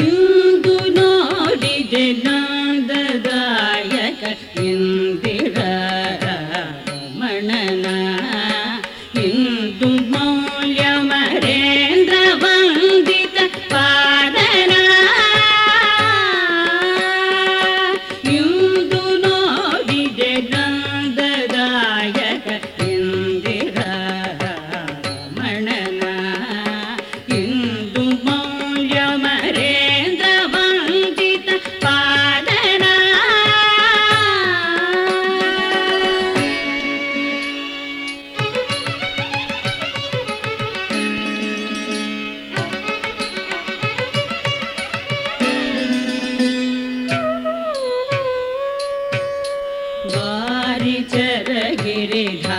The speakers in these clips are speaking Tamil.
यूँ गुनारे हरिचर गिरिधा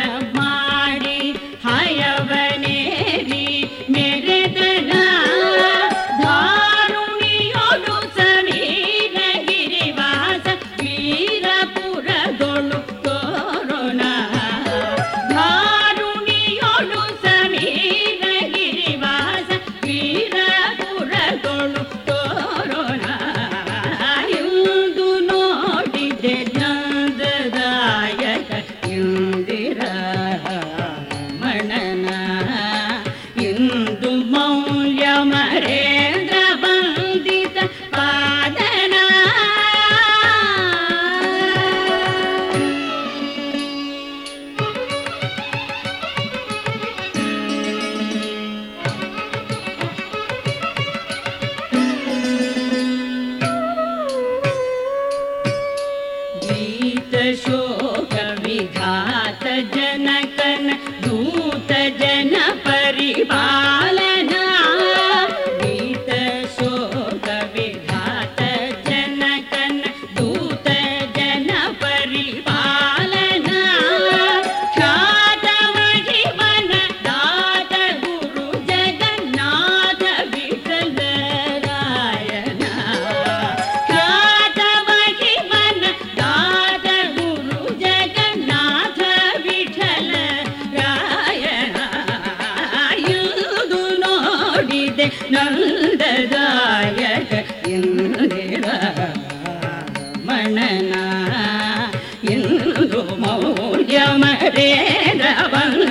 தே நந்ததாயக மணனா இந்து மௌரியமரேரவன்